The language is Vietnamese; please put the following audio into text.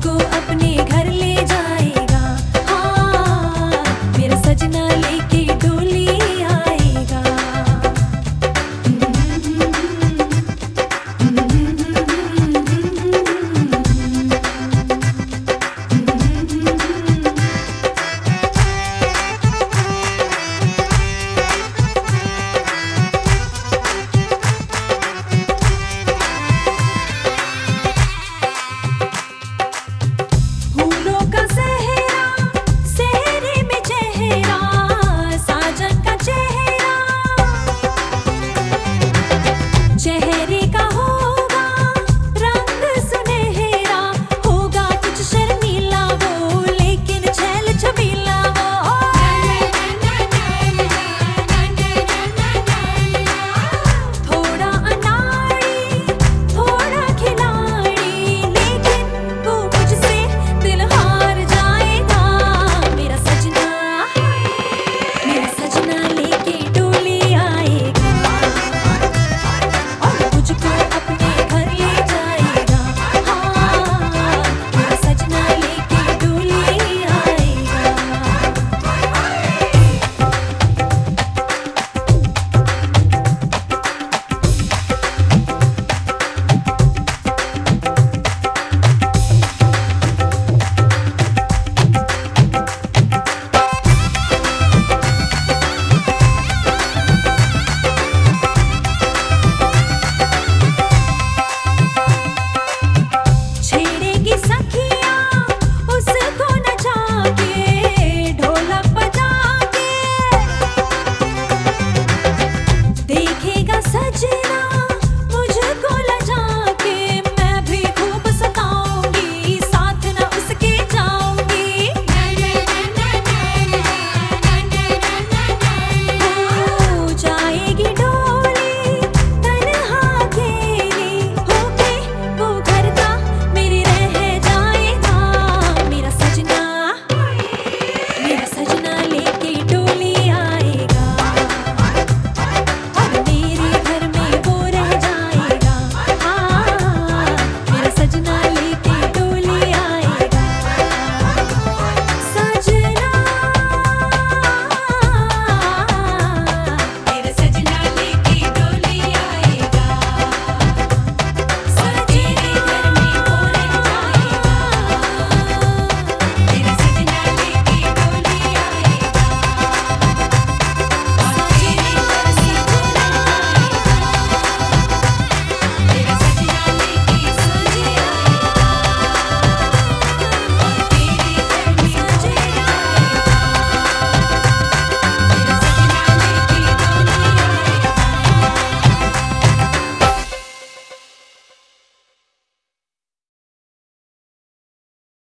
go up and